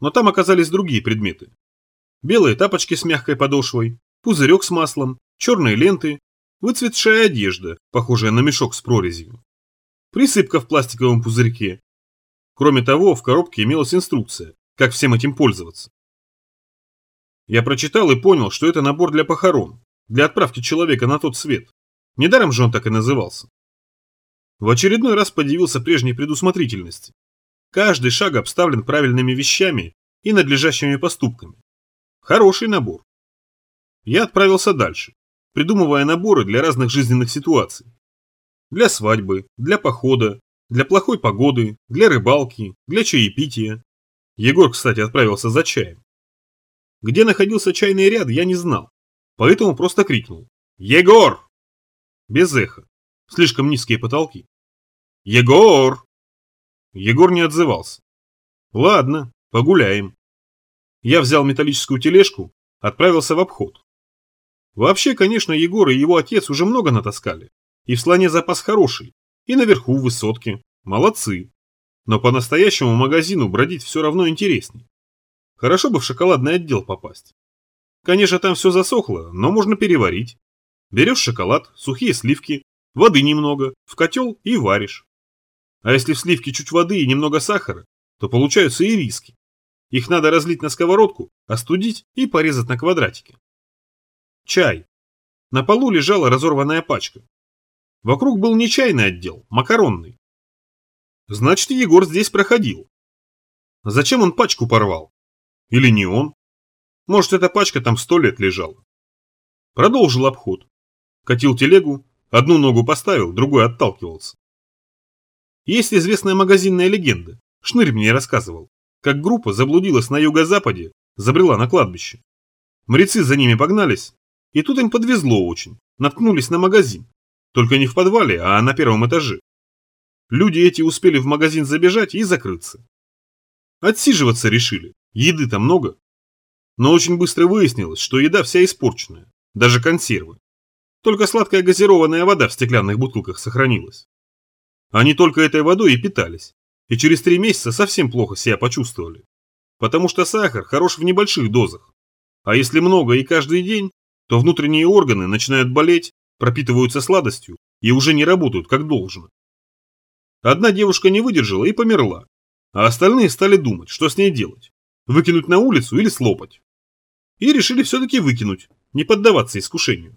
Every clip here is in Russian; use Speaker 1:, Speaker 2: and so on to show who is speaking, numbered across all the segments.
Speaker 1: но там оказались другие предметы. Белые тапочки с мягкой подошвой, пузырек с маслом, черные ленты, выцветшая одежда, похожая на мешок с прорезью. Присыпка в пластиковом пузырьке. Кроме того, в коробке имелась инструкция, как всем этим пользоваться. Я прочитал и понял, что это набор для похорон, для отправки человека на тот свет. Недаром же он так и назывался. В очередной раз подивился прежней предусмотрительности. Каждый шаг обставлен правильными вещами и надлежащими поступками. Хороший набор. Я отправился дальше, придумывая наборы для разных жизненных ситуаций. Для свадьбы, для похода, для плохой погоды, для рыбалки, для чаепития. Егор, кстати, отправился за чаем. Где находился чайный ряд, я не знал, поэтому просто крикнул «Егор!» Без эха, слишком низкие потолки. «Егор!» Егор не отзывался. «Ладно, погуляем». Я взял металлическую тележку, отправился в обход. Вообще, конечно, Егор и его отец уже много натаскали. И в слоне запас хороший, и наверху в высотке. Молодцы. Но по-настоящему магазину бродить все равно интересней. Хорошо бы в шоколадный отдел попасть. Конечно, там все засохло, но можно переварить. Берешь шоколад, сухие сливки, воды немного, в котел и варишь. А если в сливке чуть воды и немного сахара, то получаются и риски. Их надо разлить на сковородку, остудить и порезать на квадратики. Чай. На полу лежала разорванная пачка. Вокруг был не чайный отдел, макаронный. Значит, Егор здесь проходил. Зачем он пачку порвал? Или не он? Может, эта пачка там сто лет лежала. Продолжил обход. Катил телегу, одну ногу поставил, другой отталкивался. Есть известная магазинная легенда, Шнырь мне рассказывал, как группа заблудилась на юго-западе, забрела на кладбище. Мрецы за ними погнались, и тут им подвезло очень, наткнулись на магазин, только не в подвале, а на первом этаже. Люди эти успели в магазин забежать и закрыться. Отсиживаться решили, еды-то много. Но очень быстро выяснилось, что еда вся испорченная, даже консервы. Только сладкая газированная вода в стеклянных бутылках сохранилась. Они только этой водой и питались, и через три месяца совсем плохо себя почувствовали. Потому что сахар хорош в небольших дозах. А если много и каждый день, то внутренние органы начинают болеть, пропитываются сладостью и уже не работают как должно. Одна девушка не выдержала и померла, а остальные стали думать, что с ней делать. Выкинуть на улицу или слопать. И решили все-таки выкинуть, не поддаваться искушению.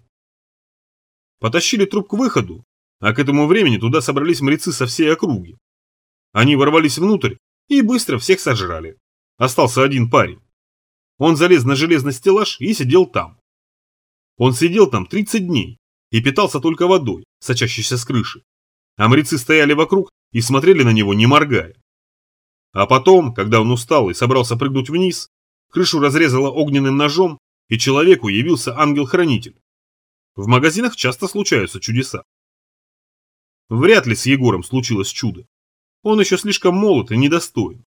Speaker 1: Потащили труп к выходу, а к этому времени туда собрались мрецы со всей округи. Они ворвались внутрь и быстро всех сожрали. Остался один парень. Он залез на железный стеллаж и сидел там. Он сидел там 30 дней и питался только водой, сочащейся с крыши. А мрецы стояли вокруг и смотрели на него, не моргая. А потом, когда он устал и собрался прыгнуть вниз, крышу разрезало огненным ножом, и человеку явился ангел-хранитель. В магазинах часто случаются чудеса. Вряд ли с Егором случилось чудо. Он еще слишком молод и недостоин.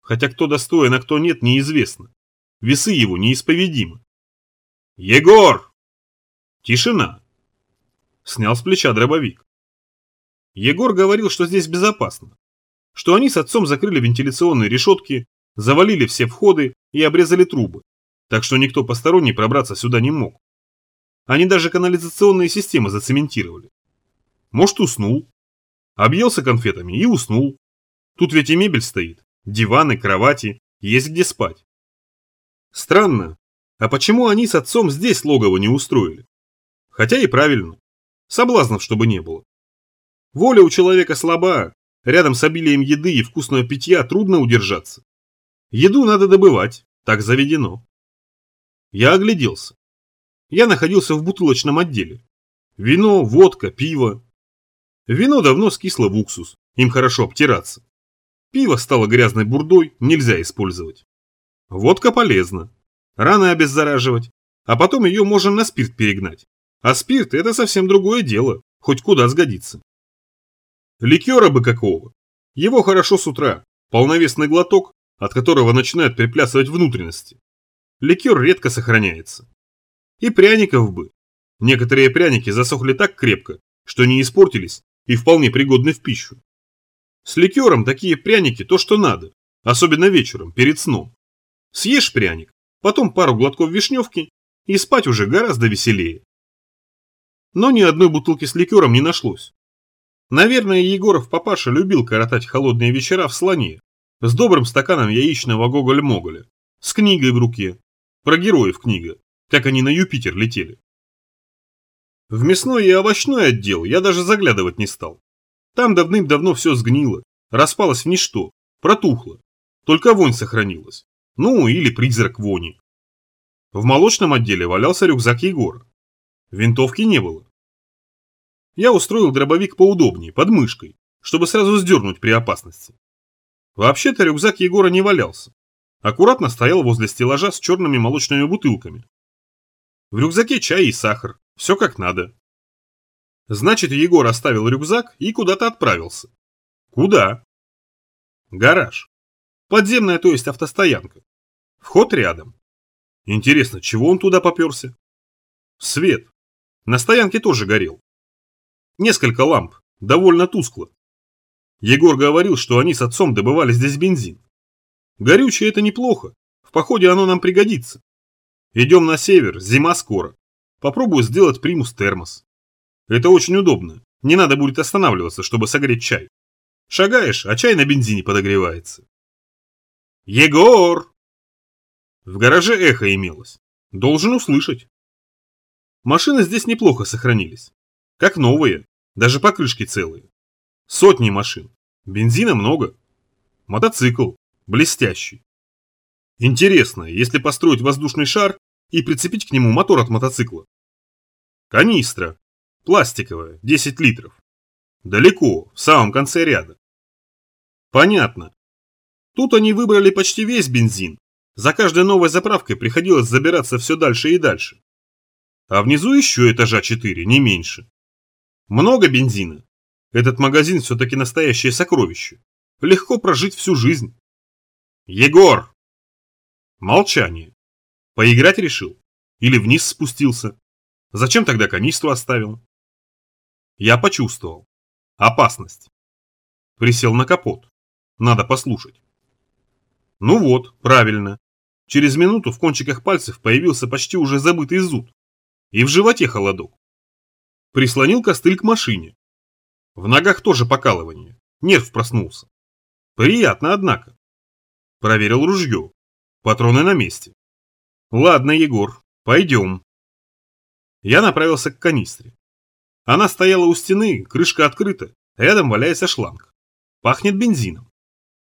Speaker 1: Хотя кто достоин, а кто нет, неизвестно. Весы его неисповедимы. «Егор!» Тишина. Снял с плеча дробовик. Егор говорил, что здесь безопасно. Что они с отцом закрыли вентиляционные решетки, завалили все входы и обрезали трубы, так что никто посторонний пробраться сюда не мог. Они даже канализационные системы зацементировали. Может, уснул. Объелся конфетами и уснул. Тут ведь и мебель стоит, диваны, кровати, есть где спать. Странно, а почему они с отцом здесь логово не устроили? Хотя и правильно. Соблазнов, чтобы не было. Воля у человека слаба, рядом с обилием еды и вкусного питья трудно удержаться. Еду надо добывать, так заведено. Я огляделся. Я находился в бутылочном отделе. Вино, водка, пиво. Вино давно скисло в уксус, им хорошо обтираться. Пиво стало грязной бурдой, нельзя использовать. Водка полезна. Рано обеззараживать, а потом ее можно на спирт перегнать. А спирт – это совсем другое дело, хоть куда сгодится. Ликера бы какого. Его хорошо с утра, полновесный глоток, от которого начинают приплясывать внутренности. Ликер редко сохраняется. И пряников бы. Некоторые пряники засохли так крепко, что не испортились и вполне пригодны в пищу. С ликером такие пряники то, что надо, особенно вечером, перед сном. Съешь пряник, потом пару глотков вишневки, и спать уже гораздо веселее. Но ни одной бутылки с ликером не нашлось. Наверное, Егоров папаша любил коротать холодные вечера в слоне, с добрым стаканом яичного гоголь-моголя, с книгой в руке. Про героев книга, как они на Юпитер летели. В мясной и овощной отдел я даже заглядывать не стал. Там давным-давно все сгнило, распалось в ничто, протухло. Только вонь сохранилась. Ну, или призрак вони. В молочном отделе валялся рюкзак Егора. Винтовки не было. Я устроил дробовик поудобнее, под мышкой, чтобы сразу сдернуть при опасности. Вообще-то рюкзак Егора не валялся. Аккуратно стоял возле стеллажа с черными молочными бутылками. В рюкзаке чай и сахар, все как надо. Значит, Егор оставил рюкзак и куда-то отправился. Куда? Гараж. Подземная, то есть автостоянка. Вход рядом. Интересно, чего он туда поперся? Свет. На стоянке тоже горел. Несколько ламп, довольно тускло. Егор говорил, что они с отцом добывали здесь бензин. Горючее это неплохо, в походе оно нам пригодится. Идем на север, зима скоро. Попробую сделать примус-термос. Это очень удобно, не надо будет останавливаться, чтобы согреть чай. Шагаешь, а чай на бензине подогревается. Егор! В гараже эхо имелось. Должен услышать. Машины здесь неплохо сохранились. Как новые, даже покрышки целые. Сотни машин. Бензина много. Мотоцикл. Блестящий. Интересно, если построить воздушный шар и прицепить к нему мотор от мотоцикла. Канистра. Пластиковая, 10 литров. Далеко, в самом конце ряда. Понятно. Тут они выбрали почти весь бензин. За каждой новой заправкой приходилось забираться все дальше и дальше. А внизу еще этажа 4, не меньше. Много бензина. Этот магазин все-таки настоящее сокровище. Легко прожить всю жизнь. Егор! Молчание. Поиграть решил? Или вниз спустился? Зачем тогда канистру оставил? Я почувствовал. Опасность. Присел на капот. Надо послушать. Ну вот, правильно. Через минуту в кончиках пальцев появился почти уже забытый зуд. И в животе холодок. Прислонил костыль к машине. В ногах тоже покалывание. Нерв проснулся. Приятно, однако. Проверил ружье. Патроны на месте. Ладно, Егор, пойдем. Я направился к канистре. Она стояла у стены, крышка открыта, рядом валяется шланг. Пахнет бензином.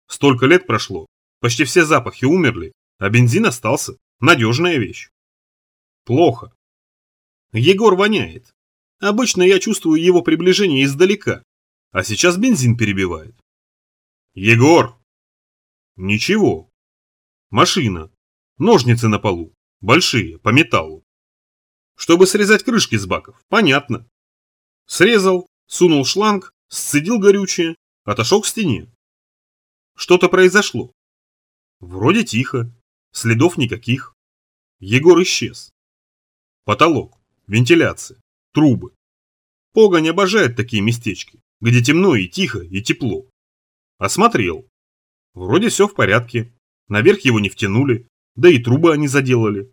Speaker 1: Столько лет прошло, почти все запахи умерли, а бензин остался. Надежная вещь. Плохо. Егор воняет. Обычно я чувствую его приближение издалека, а сейчас бензин перебивает. Егор! Ничего. Машина. Ножницы на полу. Большие, по металлу. Чтобы срезать крышки с баков, понятно. Срезал, сунул шланг, сцедил горючее, отошел к стене. Что-то произошло. Вроде тихо, следов никаких. Егор исчез. Потолок, вентиляция, трубы. Погонь обожает такие местечки, где темно и тихо, и тепло. Осмотрел. Вроде все в порядке. Наверх его не втянули, да и трубы они заделали.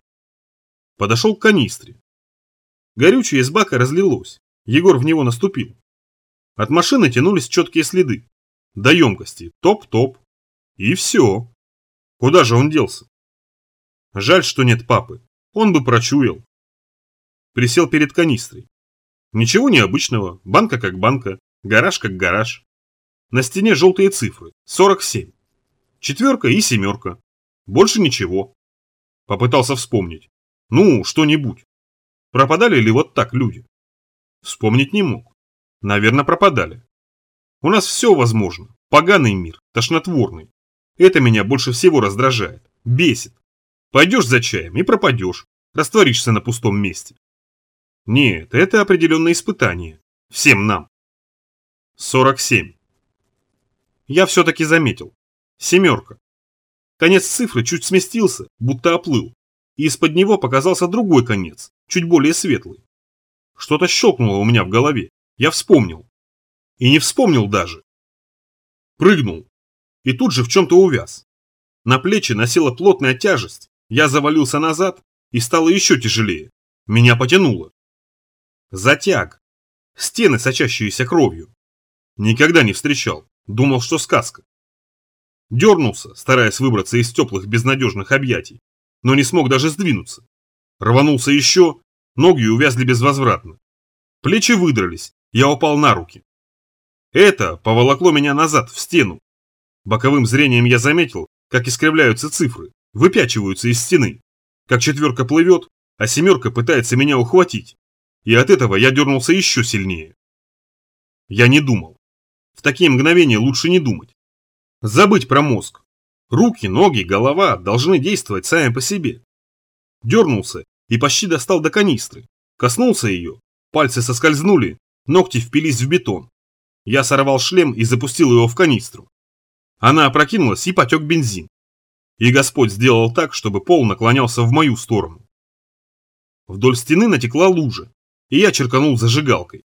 Speaker 1: Подошел к канистре. Горючее из бака разлилось. Егор в него наступил. От машины тянулись четкие следы. До емкости. Топ-топ. И все. Куда же он делся? Жаль, что нет папы. Он бы прочуял. Присел перед канистрой. Ничего необычного, банка как банка, гараж как гараж. На стене желтые цифры, 47. Четверка и семерка. Больше ничего. Попытался вспомнить. Ну, что-нибудь. Пропадали ли вот так люди? Вспомнить не мог. Наверное, пропадали. У нас все возможно. Поганый мир, тошнотворный. Это меня больше всего раздражает, бесит. Пойдешь за чаем и пропадешь, растворишься на пустом месте. Нет, это определенное испытание. Всем нам. 47. Я все-таки заметил. Семерка. Конец цифры чуть сместился, будто оплыл, и из-под него показался другой конец, чуть более светлый. Что-то щелкнуло у меня в голове. Я вспомнил. И не вспомнил даже. Прыгнул. И тут же в чем-то увяз. На плечи носила плотная тяжесть, я завалился назад и стало еще тяжелее. Меня потянуло. Затяг. Стены, сочащиеся кровью. Никогда не встречал. Думал, что сказка. Дернулся, стараясь выбраться из теплых безнадежных объятий, но не смог даже сдвинуться. Рванулся еще, ноги увязли безвозвратно. Плечи выдрались, я упал на руки. Это поволокло меня назад, в стену. Боковым зрением я заметил, как искривляются цифры, выпячиваются из стены, как четверка плывет, а семерка пытается меня ухватить. И от этого я дернулся еще сильнее. Я не думал. В такие мгновения лучше не думать. Забыть про мозг. Руки, ноги, голова должны действовать сами по себе. Дернулся и почти достал до канистры. Коснулся ее, пальцы соскользнули, ногти впились в бетон. Я сорвал шлем и запустил его в канистру. Она опрокинулась и потек бензин. И Господь сделал так, чтобы пол наклонялся в мою сторону. Вдоль стены натекла лужа, и я черканул зажигалкой.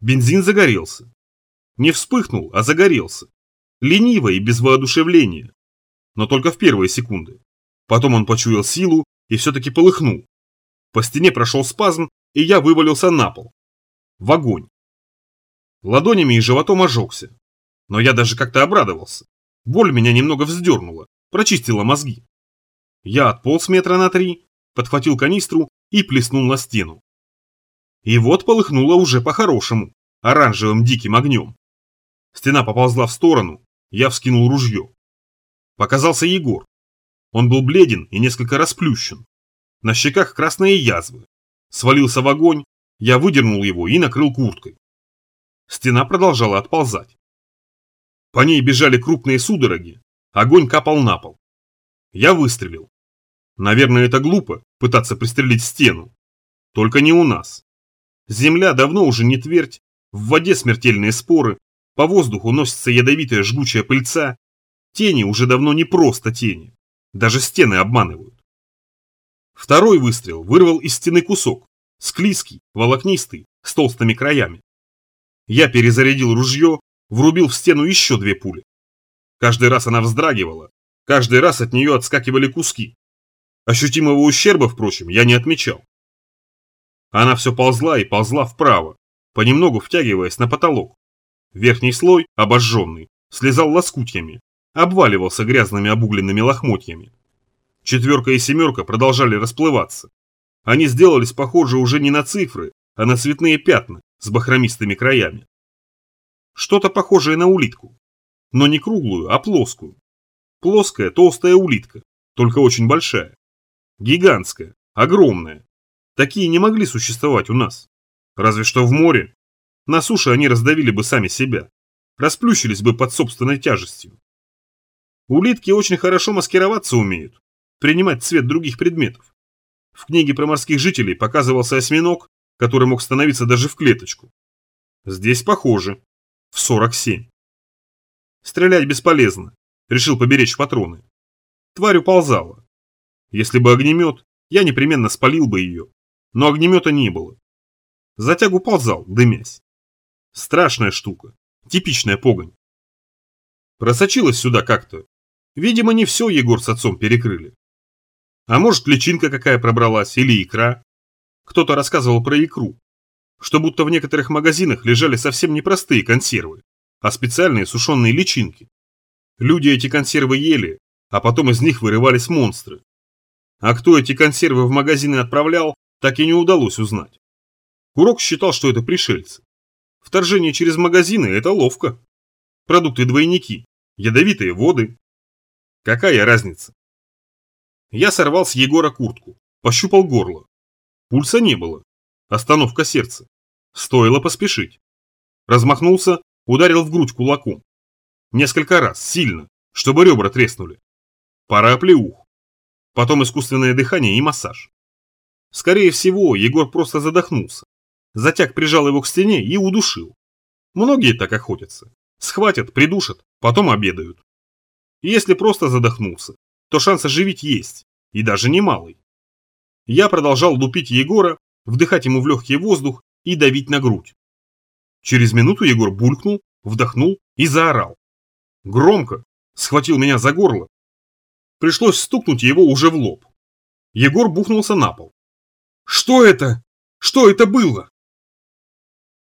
Speaker 1: Бензин загорелся. Не вспыхнул, а загорелся. Лениво и без воодушевления. Но только в первые секунды. Потом он почуял силу и все-таки полыхнул. По стене прошел спазм, и я вывалился на пол. В огонь. Ладонями и животом ожегся. Но я даже как-то обрадовался. Боль меня немного вздернула, прочистила мозги. Я отполз метра на три, подхватил канистру и плеснул на стену. И вот полыхнуло уже по-хорошему, оранжевым диким огнем. Стена поползла в сторону, я вскинул ружье. Показался Егор. Он был бледен и несколько расплющен. На щеках красные язвы. Свалился в огонь, я выдернул его и накрыл курткой. Стена продолжала отползать. По ней бежали крупные судороги, огонь капал на пол. Я выстрелил. Наверное, это глупо, пытаться пристрелить стену. Только не у нас. Земля давно уже не твердь, в воде смертельные споры, по воздуху носится ядовитая жгучая пыльца. Тени уже давно не просто тени. Даже стены обманывают. Второй выстрел вырвал из стены кусок. Склизкий, волокнистый, с толстыми краями. Я перезарядил ружье, врубил в стену еще две пули. Каждый раз она вздрагивала, каждый раз от нее отскакивали куски. Ощутимого ущерба, впрочем, я не отмечал. Она все ползла и ползла вправо, понемногу втягиваясь на потолок. Верхний слой, обожженный, слезал лоскутьями, обваливался грязными обугленными лохмотьями. Четверка и семерка продолжали расплываться. Они сделались похожи уже не на цифры, а на цветные пятна с бахромистыми краями. Что-то похожее на улитку, но не круглую, а плоскую. Плоская толстая улитка, только очень большая. Гигантская, огромная. Такие не могли существовать у нас. Разве что в море. На суше они раздавили бы сами себя. Расплющились бы под собственной тяжестью. Улитки очень хорошо маскироваться умеют, принимать цвет других предметов. В книге про морских жителей показывался осьминог, который мог становиться даже в клеточку. Здесь похоже. В 47. Стрелять бесполезно. Решил поберечь патроны. Тварь уползала. Если бы огнемет, я непременно спалил бы ее. Но огнемета не было. Затяг уползал, дымясь. Страшная штука. Типичная погонь. Просочилась сюда как-то. Видимо, не все Егор с отцом перекрыли. А может, личинка какая пробралась или икра. Кто-то рассказывал про икру. Что будто в некоторых магазинах лежали совсем непростые консервы, а специальные сушеные личинки. Люди эти консервы ели, а потом из них вырывались монстры. А кто эти консервы в магазины отправлял, так и не удалось узнать. Курок считал, что это пришельцы. Вторжение через магазины – это ловко. Продукты-двойники, ядовитые воды. Какая разница? Я сорвал с Егора куртку, пощупал горло. Пульса не было. Остановка сердца. Стоило поспешить. Размахнулся, ударил в грудь кулаком. Несколько раз, сильно, чтобы ребра треснули. Пара оплеух. Потом искусственное дыхание и массаж. Скорее всего, Егор просто задохнулся. Затяг прижал его к стене и удушил. Многие так охотятся. Схватят, придушат, потом обедают. Если просто задохнулся, то шанс оживить есть, и даже немалый. Я продолжал лупить Егора, вдыхать ему в легкий воздух и давить на грудь. Через минуту Егор булькнул, вдохнул и заорал. Громко, схватил меня за горло. Пришлось стукнуть его уже в лоб. Егор бухнулся на пол. «Что это? Что это было?»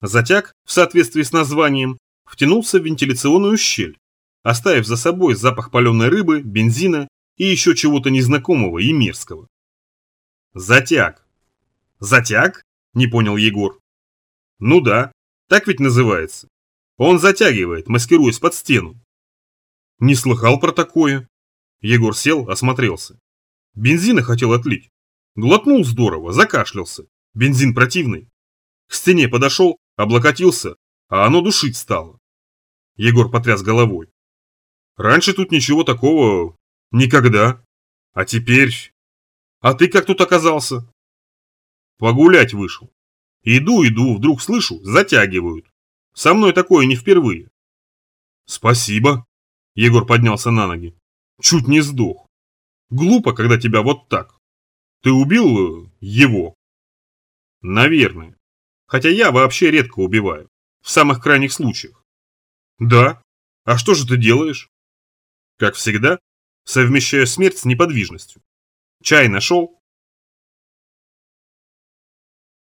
Speaker 1: Затяг, в соответствии с названием, втянулся в вентиляционную щель, оставив за собой запах паленой рыбы, бензина и еще чего-то незнакомого и мерзкого. Затяг. Затяг? Не понял Егор. Ну да, так ведь называется. Он затягивает, маскируясь под стену. Не слыхал про такое. Егор сел, осмотрелся. Бензина хотел отлить. Глотнул здорово, закашлялся. Бензин противный. К стене подошел, облокотился, а оно душить стало. Егор потряс головой. Раньше тут ничего такого... Никогда. А теперь... А ты как тут оказался? Погулять вышел. Иду, иду, вдруг слышу, затягивают. Со мной такое не впервые. Спасибо. Егор поднялся на ноги. Чуть не сдох. Глупо, когда тебя вот так. Ты убил его? Наверное. Хотя я вообще редко убиваю. В самых крайних случаях. Да. А что же ты делаешь? Как всегда, совмещаю смерть с неподвижностью. Чай нашел?